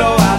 blow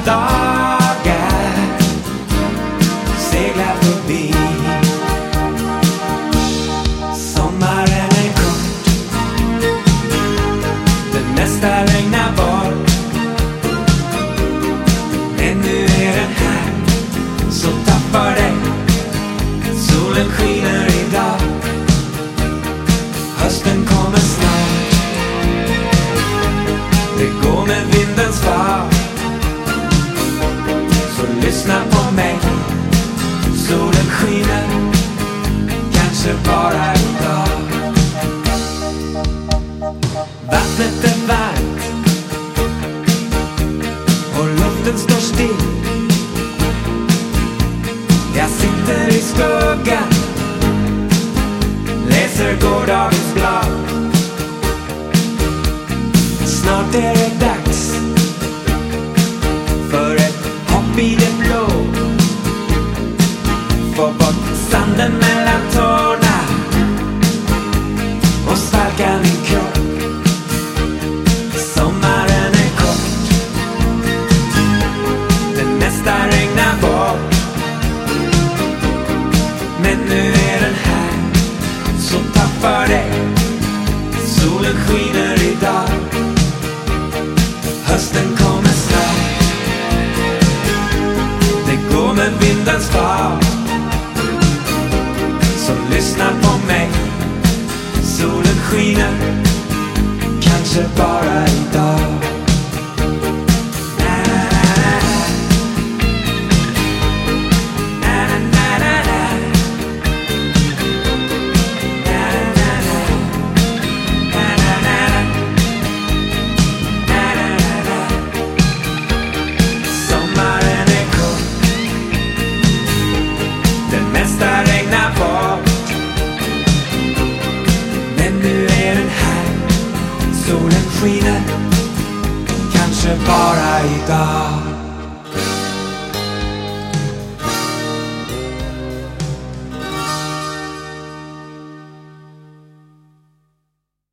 lyssna på mig. Solen skiner, kanske bara idag. Vattnet är varmt och luften står still. Jag sitter i skuggan, läser gårdagen Handen mellan tårna och svalka min kropp. Sommaren är kort, det mesta regnar bort. Men nu är den här, så tack för det. Solen skiner idag. Hösten kommer snart. Det går med vindens kanske bara idag. Solen skiner. Kanske bara idag.